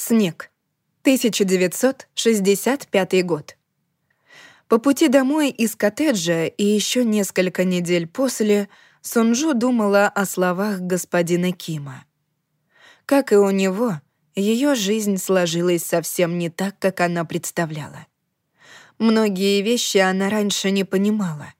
Снег. 1965 год. По пути домой из коттеджа и еще несколько недель после Сунжу думала о словах господина Кима. Как и у него, ее жизнь сложилась совсем не так, как она представляла. Многие вещи она раньше не понимала.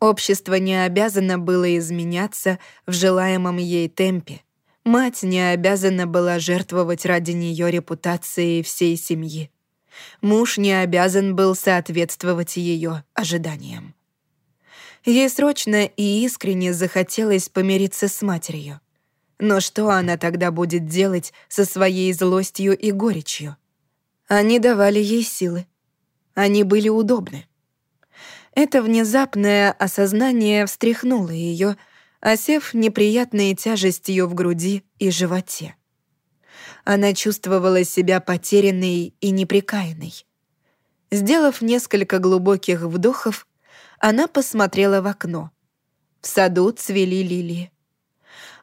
Общество не обязано было изменяться в желаемом ей темпе — Мать не обязана была жертвовать ради нее репутацией всей семьи. Муж не обязан был соответствовать ее ожиданиям. Ей срочно и искренне захотелось помириться с матерью. Но что она тогда будет делать со своей злостью и горечью? Они давали ей силы. Они были удобны. Это внезапное осознание встряхнуло ее, осев неприятной тяжестью в груди и животе. Она чувствовала себя потерянной и неприкаянной. Сделав несколько глубоких вдохов, она посмотрела в окно. В саду цвели лилии.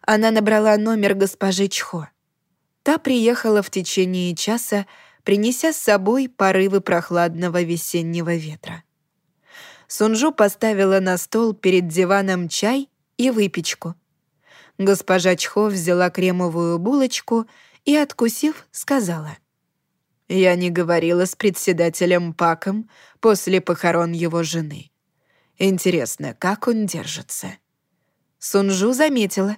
Она набрала номер госпожи Чхо. Та приехала в течение часа, принеся с собой порывы прохладного весеннего ветра. Сунжу поставила на стол перед диваном чай и выпечку. Госпожа Чхо взяла кремовую булочку и, откусив, сказала. «Я не говорила с председателем Паком после похорон его жены. Интересно, как он держится?» Сунжу заметила.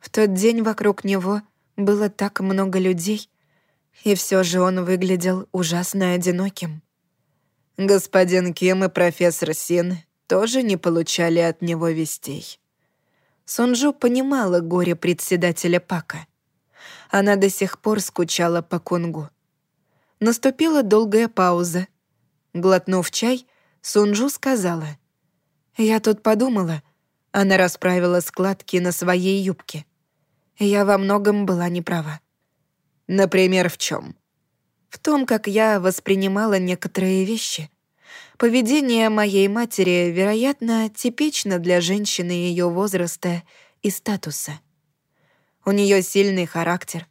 В тот день вокруг него было так много людей, и все же он выглядел ужасно одиноким. Господин Ким и профессор Син тоже не получали от него вестей. Сонджу понимала горе председателя Пака. Она до сих пор скучала по Кунгу. Наступила долгая пауза. Глотнув чай, Сунжу сказала. «Я тут подумала». Она расправила складки на своей юбке. Я во многом была неправа. Например, в чем? В том, как я воспринимала некоторые вещи. Поведение моей матери, вероятно, типично для женщины ее возраста и статуса. У нее сильный характер.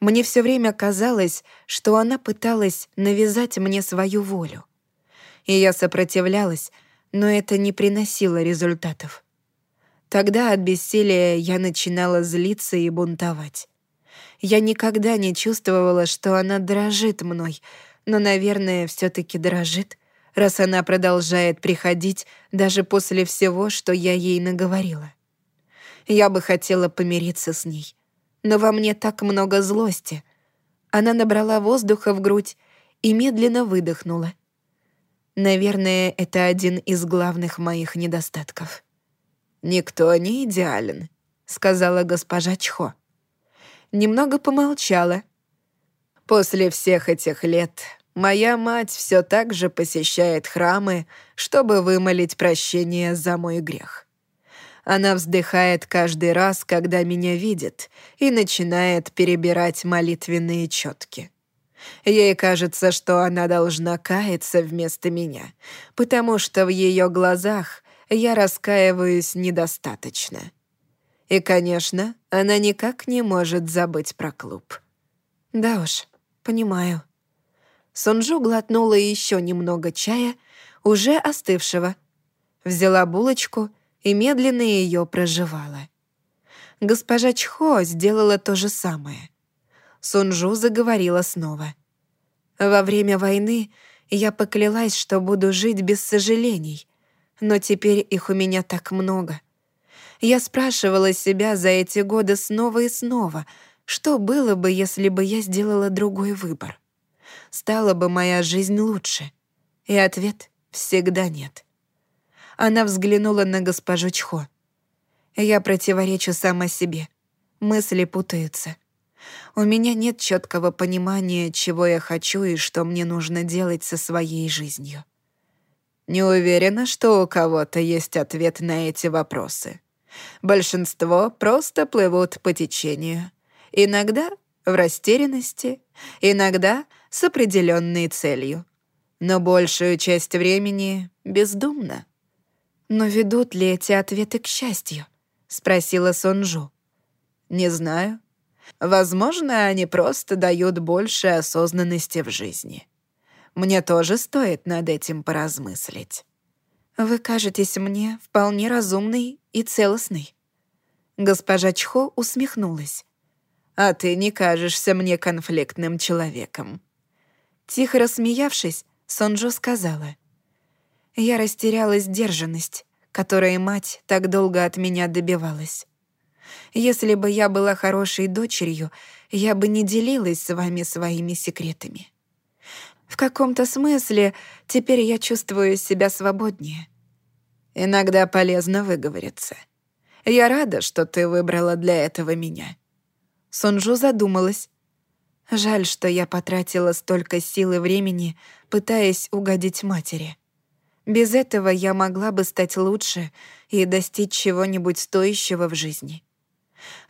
Мне все время казалось, что она пыталась навязать мне свою волю. И я сопротивлялась, но это не приносило результатов. Тогда от бессилия я начинала злиться и бунтовать. Я никогда не чувствовала, что она дрожит мной, но, наверное, все таки дрожит — раз она продолжает приходить даже после всего, что я ей наговорила. Я бы хотела помириться с ней, но во мне так много злости. Она набрала воздуха в грудь и медленно выдохнула. Наверное, это один из главных моих недостатков. «Никто не идеален», — сказала госпожа Чхо. Немного помолчала. «После всех этих лет Моя мать все так же посещает храмы, чтобы вымолить прощение за мой грех. Она вздыхает каждый раз, когда меня видит, и начинает перебирать молитвенные четки. Ей кажется, что она должна каяться вместо меня, потому что в ее глазах я раскаиваюсь недостаточно. И, конечно, она никак не может забыть про клуб. Да уж, понимаю. Сонджу глотнула еще немного чая, уже остывшего. Взяла булочку и медленно ее проживала. Госпожа Чхо сделала то же самое. Сунжу заговорила снова. «Во время войны я поклялась, что буду жить без сожалений, но теперь их у меня так много. Я спрашивала себя за эти годы снова и снова, что было бы, если бы я сделала другой выбор стала бы моя жизнь лучше? И ответ всегда нет. Она взглянула на госпожу Чхо. Я противоречу сама себе. Мысли путаются. У меня нет четкого понимания, чего я хочу и что мне нужно делать со своей жизнью. Не уверена, что у кого-то есть ответ на эти вопросы. Большинство просто плывут по течению. Иногда в растерянности, иногда с определенной целью, но большую часть времени бездумно. «Но ведут ли эти ответы к счастью?» — спросила Сонжу. «Не знаю. Возможно, они просто дают больше осознанности в жизни. Мне тоже стоит над этим поразмыслить. Вы кажетесь мне вполне разумной и целостной. Госпожа Чхо усмехнулась. А ты не кажешься мне конфликтным человеком. Тихо рассмеявшись, Сонджо сказала. Я растеряла сдержанность, которой мать так долго от меня добивалась. Если бы я была хорошей дочерью, я бы не делилась с вами своими секретами. В каком-то смысле теперь я чувствую себя свободнее. Иногда полезно выговориться. Я рада, что ты выбрала для этого меня. Сонджу задумалась. Жаль, что я потратила столько сил и времени, пытаясь угодить матери. Без этого я могла бы стать лучше и достичь чего-нибудь стоящего в жизни.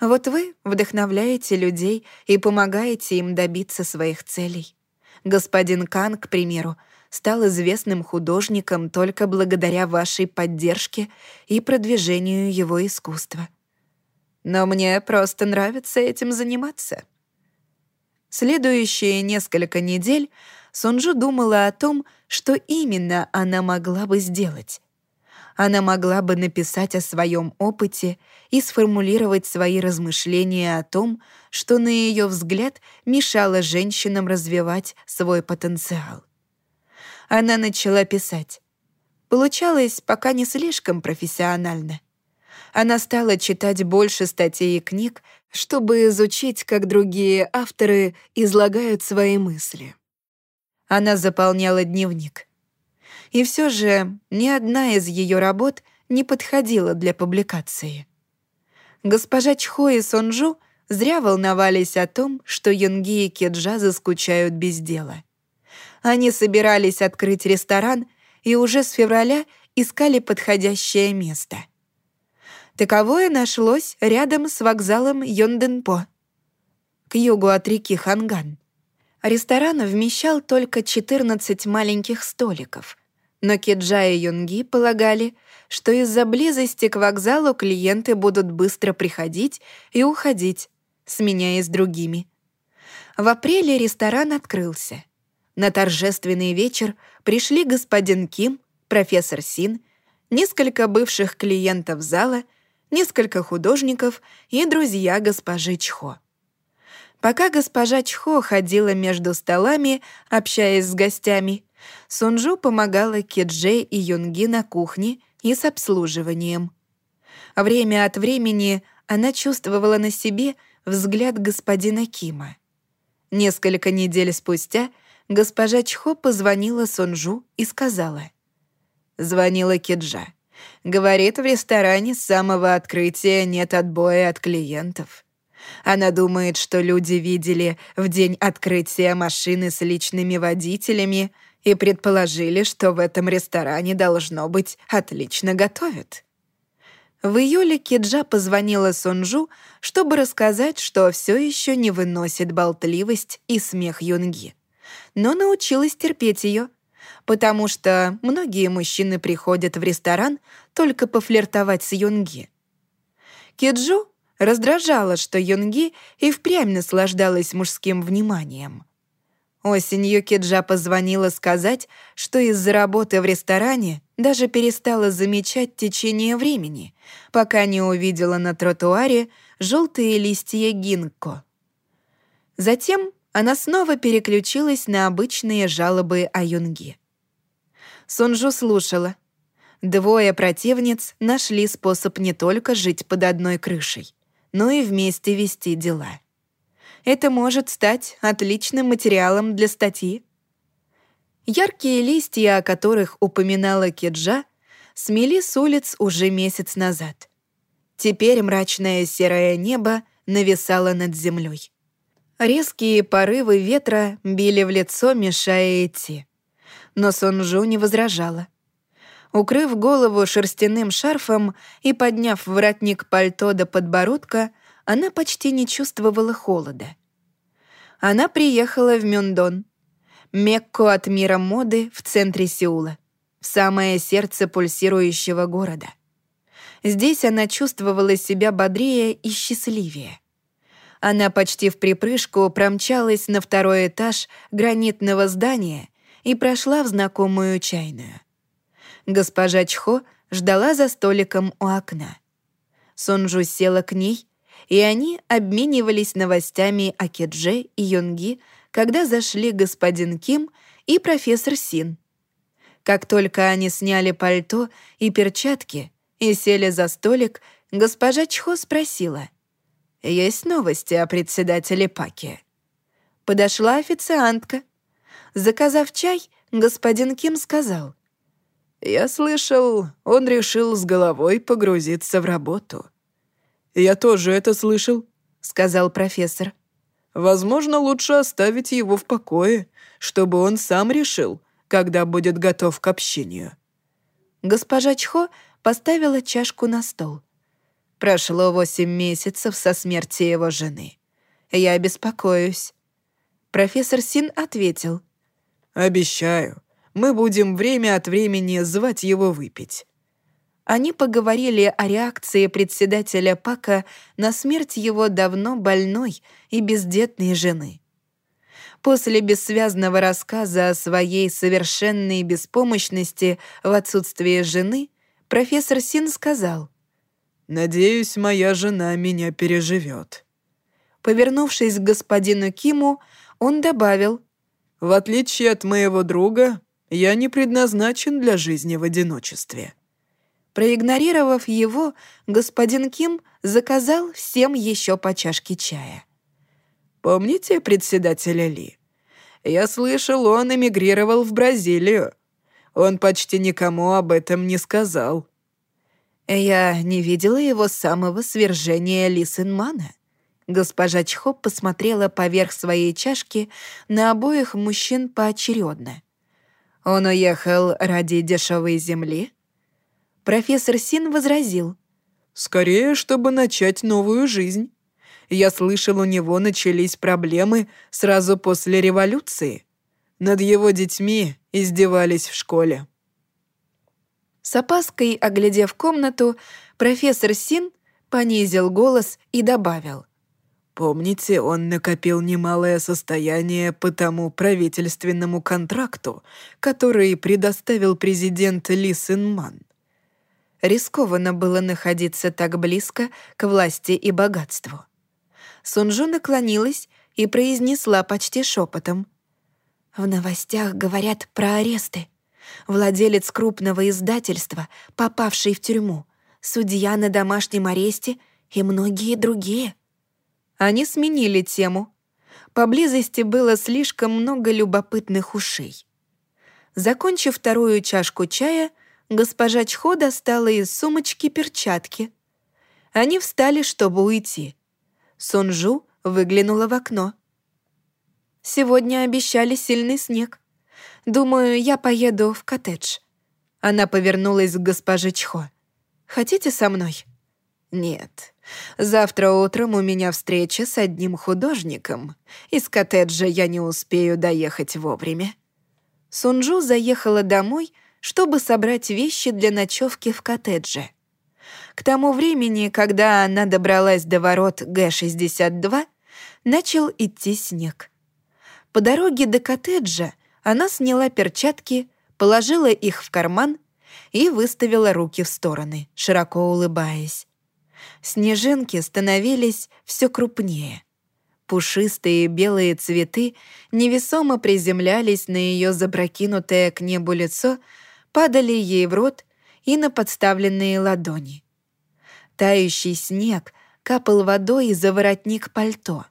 Вот вы вдохновляете людей и помогаете им добиться своих целей. Господин Кан, к примеру, стал известным художником только благодаря вашей поддержке и продвижению его искусства. Но мне просто нравится этим заниматься. Следующие несколько недель Сунжу думала о том, что именно она могла бы сделать. Она могла бы написать о своем опыте и сформулировать свои размышления о том, что, на ее взгляд, мешало женщинам развивать свой потенциал. Она начала писать. Получалось пока не слишком профессионально. Она стала читать больше статей и книг, чтобы изучить, как другие авторы излагают свои мысли. Она заполняла дневник. И все же ни одна из ее работ не подходила для публикации. Госпожа Чхо и Сонджу зря волновались о том, что Юнги и Кеджа заскучают без дела. Они собирались открыть ресторан и уже с февраля искали подходящее место. Таковое нашлось рядом с вокзалом Йонденпо, к югу от реки Ханган. Ресторан вмещал только 14 маленьких столиков, но Киджа и Юнги полагали, что из-за близости к вокзалу клиенты будут быстро приходить и уходить, сменяясь другими. В апреле ресторан открылся. На торжественный вечер пришли господин Ким, профессор Син, несколько бывших клиентов зала, несколько художников и друзья госпожи Чхо. Пока госпожа Чхо ходила между столами, общаясь с гостями, Сунжу помогала Киджей и Юнги на кухне и с обслуживанием. Время от времени она чувствовала на себе взгляд господина Кима. Несколько недель спустя госпожа Чхо позвонила Сунжу и сказала. Звонила Киджа. Говорит, в ресторане с самого открытия нет отбоя от клиентов. Она думает, что люди видели в день открытия машины с личными водителями — и предположили, что в этом ресторане должно быть отлично готовят. В июле Киджа позвонила Сунжу, чтобы рассказать, что все еще не выносит болтливость и смех Юнги, но научилась терпеть ее, потому что многие мужчины приходят в ресторан только пофлиртовать с Юнги. Киджу раздражала, что Юнги и впрямь наслаждалась мужским вниманием. Осенью Киджа позвонила сказать, что из-за работы в ресторане даже перестала замечать течение времени, пока не увидела на тротуаре желтые листья гинко. Затем она снова переключилась на обычные жалобы о Юнге. Сунжу слушала. Двое противниц нашли способ не только жить под одной крышей, но и вместе вести дела это может стать отличным материалом для статьи. Яркие листья, о которых упоминала Кеджа, смели с улиц уже месяц назад. Теперь мрачное серое небо нависало над землей. Резкие порывы ветра били в лицо, мешая идти. Но Сонжу не возражала. Укрыв голову шерстяным шарфом и подняв воротник пальто до подбородка, она почти не чувствовала холода. Она приехала в Мюндон, Мекку от мира моды в центре Сеула, в самое сердце пульсирующего города. Здесь она чувствовала себя бодрее и счастливее. Она почти в припрыжку промчалась на второй этаж гранитного здания и прошла в знакомую чайную. Госпожа Чхо ждала за столиком у окна. Сонджу села к ней, и они обменивались новостями о Кедже и Юнги, когда зашли господин Ким и профессор Син. Как только они сняли пальто и перчатки и сели за столик, госпожа Чхо спросила, «Есть новости о председателе Паке?» Подошла официантка. Заказав чай, господин Ким сказал, «Я слышал, он решил с головой погрузиться в работу». «Я тоже это слышал», — сказал профессор. «Возможно, лучше оставить его в покое, чтобы он сам решил, когда будет готов к общению». Госпожа Чхо поставила чашку на стол. Прошло восемь месяцев со смерти его жены. Я беспокоюсь. Профессор Син ответил. «Обещаю, мы будем время от времени звать его выпить». Они поговорили о реакции председателя Пака на смерть его давно больной и бездетной жены. После бессвязного рассказа о своей совершенной беспомощности в отсутствии жены, профессор Син сказал, «Надеюсь, моя жена меня переживет». Повернувшись к господину Киму, он добавил, «В отличие от моего друга, я не предназначен для жизни в одиночестве». Проигнорировав его, господин Ким заказал всем еще по чашке чая. «Помните председателя Ли? Я слышал, он эмигрировал в Бразилию. Он почти никому об этом не сказал». «Я не видела его самого свержения Ли Синмана». Госпожа Чхо посмотрела поверх своей чашки на обоих мужчин поочередно. Он уехал ради дешевой земли? Профессор Син возразил. «Скорее, чтобы начать новую жизнь. Я слышал, у него начались проблемы сразу после революции. Над его детьми издевались в школе». С опаской, оглядев комнату, профессор Син понизил голос и добавил. Помните, он накопил немалое состояние по тому правительственному контракту, который предоставил президент Ли Сын Ман. Рискованно было находиться так близко к власти и богатству. Сунжу наклонилась и произнесла почти шепотом. «В новостях говорят про аресты. Владелец крупного издательства, попавший в тюрьму, судья на домашнем аресте и многие другие». Они сменили тему. Поблизости было слишком много любопытных ушей. Закончив вторую чашку чая, госпожа Чхо достала из сумочки перчатки. Они встали, чтобы уйти. Сунжу выглянула в окно. «Сегодня обещали сильный снег. Думаю, я поеду в коттедж». Она повернулась к госпоже Чхо. «Хотите со мной?» «Нет. Завтра утром у меня встреча с одним художником. Из коттеджа я не успею доехать вовремя». Сунджу заехала домой, чтобы собрать вещи для ночевки в коттедже. К тому времени, когда она добралась до ворот Г-62, начал идти снег. По дороге до коттеджа она сняла перчатки, положила их в карман и выставила руки в стороны, широко улыбаясь. Снежинки становились все крупнее. Пушистые белые цветы невесомо приземлялись на ее запрокинутое к небу лицо, падали ей в рот и на подставленные ладони. Тающий снег капал водой за воротник пальто.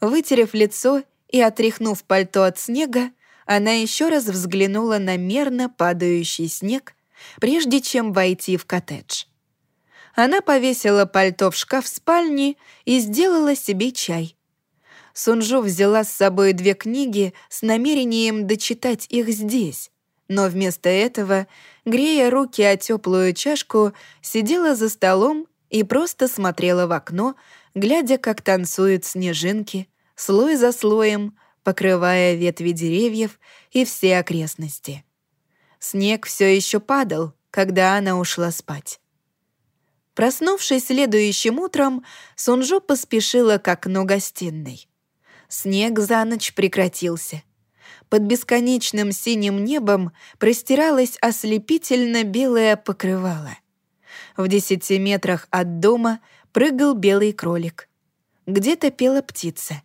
Вытерев лицо и отряхнув пальто от снега, она еще раз взглянула на мерно падающий снег, прежде чем войти в коттедж она повесила пальто в шкаф спальни и сделала себе чай. Сунжу взяла с собой две книги с намерением дочитать их здесь, но вместо этого, грея руки о теплую чашку, сидела за столом и просто смотрела в окно, глядя, как танцуют снежинки, слой за слоем, покрывая ветви деревьев и все окрестности. Снег все еще падал, когда она ушла спать. Проснувшись следующим утром, Сунжо поспешила к окну гостиной. Снег за ночь прекратился. Под бесконечным синим небом простиралось ослепительно белое покрывало. В десяти метрах от дома прыгал белый кролик. Где-то пела птица.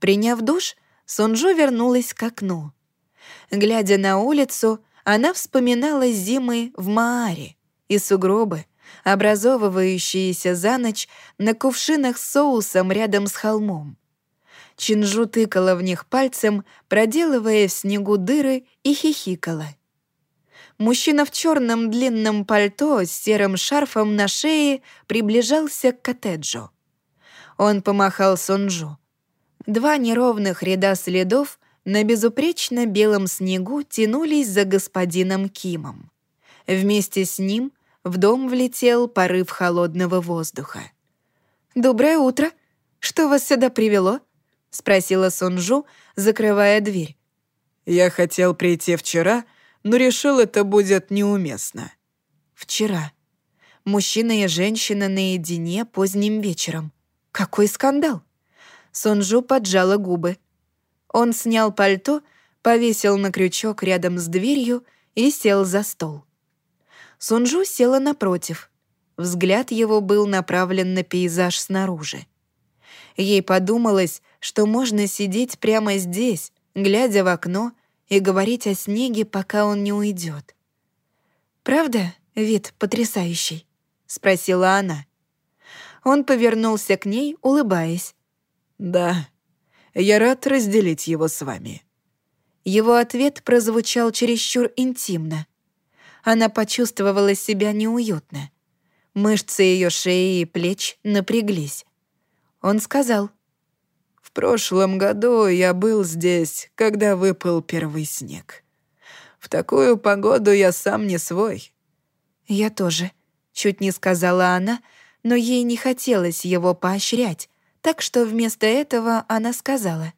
Приняв душ, Сунжо вернулась к окну. Глядя на улицу, она вспоминала зимы в Мааре и сугробы, образовывающиеся за ночь на кувшинах с соусом рядом с холмом. Чинжу тыкала в них пальцем, проделывая в снегу дыры и хихикала. Мужчина в черном длинном пальто с серым шарфом на шее приближался к коттеджу. Он помахал Сунжу. Два неровных ряда следов на безупречно белом снегу тянулись за господином Кимом. Вместе с ним в дом влетел порыв холодного воздуха. «Доброе утро! Что вас сюда привело?» — спросила Сунжу, закрывая дверь. «Я хотел прийти вчера, но решил, это будет неуместно». «Вчера. Мужчина и женщина наедине поздним вечером. Какой скандал!» Сунжу поджала губы. Он снял пальто, повесил на крючок рядом с дверью и сел за стол. Сунжу села напротив. Взгляд его был направлен на пейзаж снаружи. Ей подумалось, что можно сидеть прямо здесь, глядя в окно, и говорить о снеге, пока он не уйдет. «Правда, вид потрясающий?» — спросила она. Он повернулся к ней, улыбаясь. «Да, я рад разделить его с вами». Его ответ прозвучал чересчур интимно. Она почувствовала себя неуютно. Мышцы ее шеи и плеч напряглись. Он сказал. «В прошлом году я был здесь, когда выпал первый снег. В такую погоду я сам не свой». «Я тоже», — чуть не сказала она, но ей не хотелось его поощрять, так что вместо этого она сказала.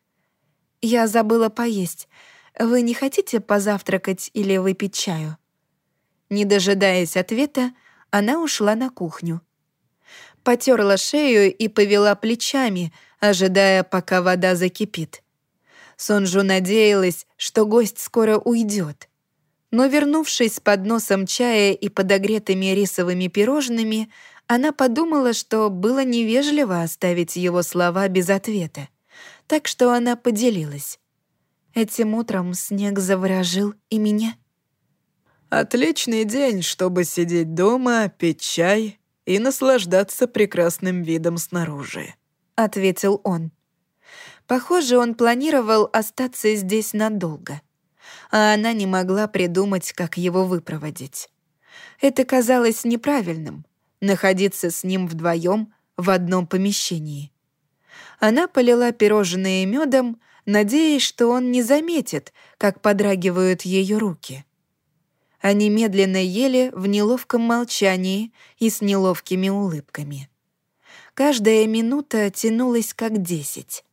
«Я забыла поесть. Вы не хотите позавтракать или выпить чаю?» Не дожидаясь ответа, она ушла на кухню. Потерла шею и повела плечами, ожидая, пока вода закипит. Сонжу надеялась, что гость скоро уйдет. Но, вернувшись с подносом чая и подогретыми рисовыми пирожными, она подумала, что было невежливо оставить его слова без ответа, так что она поделилась. Этим утром снег заворожил и меня. «Отличный день, чтобы сидеть дома, пить чай и наслаждаться прекрасным видом снаружи», — ответил он. Похоже, он планировал остаться здесь надолго, а она не могла придумать, как его выпроводить. Это казалось неправильным находиться с ним вдвоем в одном помещении. Она полила пирожные медом, надеясь, что он не заметит, как подрагивают ее руки. Они медленно ели в неловком молчании и с неловкими улыбками. Каждая минута тянулась как десять.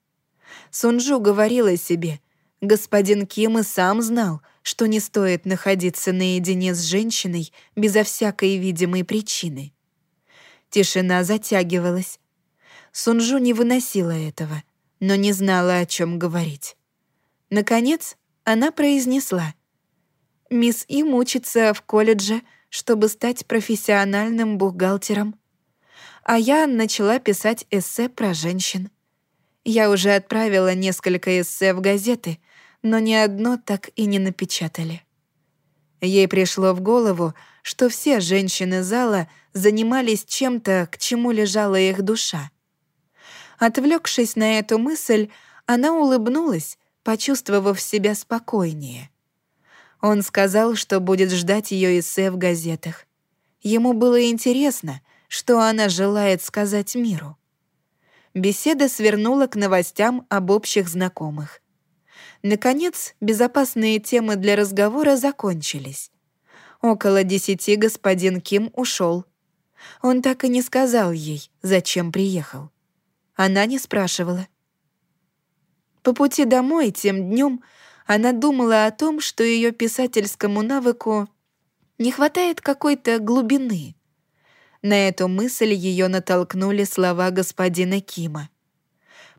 Сунжу говорила себе, господин Ким и сам знал, что не стоит находиться наедине с женщиной безо всякой видимой причины. Тишина затягивалась. Сунжу не выносила этого, но не знала, о чем говорить. Наконец, она произнесла. «Мисс Им учится в колледже, чтобы стать профессиональным бухгалтером. А я начала писать эссе про женщин. Я уже отправила несколько эссе в газеты, но ни одно так и не напечатали». Ей пришло в голову, что все женщины зала занимались чем-то, к чему лежала их душа. Отвлекшись на эту мысль, она улыбнулась, почувствовав себя спокойнее. Он сказал, что будет ждать ее эссе в газетах. Ему было интересно, что она желает сказать миру. Беседа свернула к новостям об общих знакомых. Наконец, безопасные темы для разговора закончились. Около десяти господин Ким ушел. Он так и не сказал ей, зачем приехал. Она не спрашивала. По пути домой тем днем она думала о том, что ее писательскому навыку не хватает какой-то глубины. На эту мысль ее натолкнули слова господина Кима.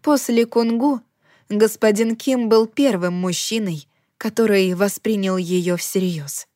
После Кунгу господин Ким был первым мужчиной, который воспринял ее всерьез.